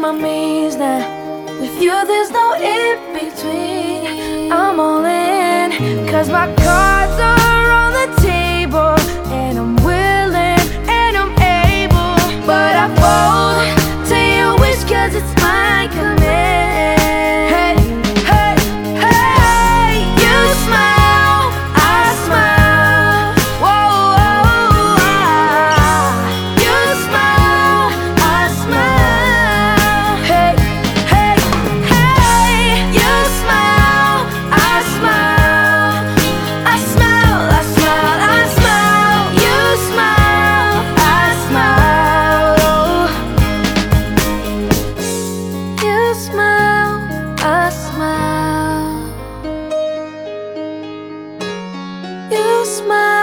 My amazed that with you there's no in between. I'm all in, cause my cards are on. You smile.